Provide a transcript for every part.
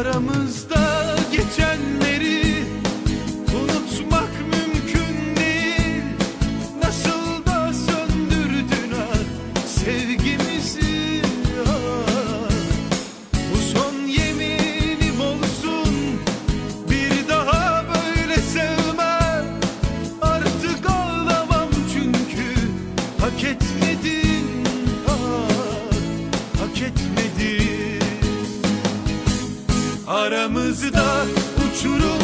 Aramızda geçenleri unutmak mümkün değil. Nasıl da söndürdün ah sevgimizi ah. Bu son yeminim olsun bir daha böyle sevmem. Artık ağlamam çünkü hak etmedin ah, hak etmedin Aramızda uçurumlar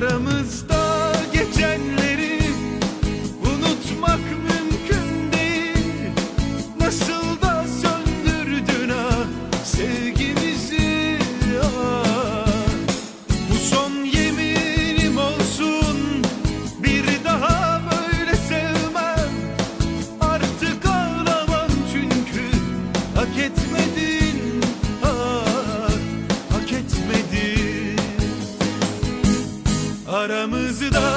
Aramızda geçenleri unutmak mümkün değil. Nasıl da söndürdün ah sevgimizi ah. Bu son yeminim olsun bir daha böyle sevmem. Artık ağlamam çünkü hak et aramızda.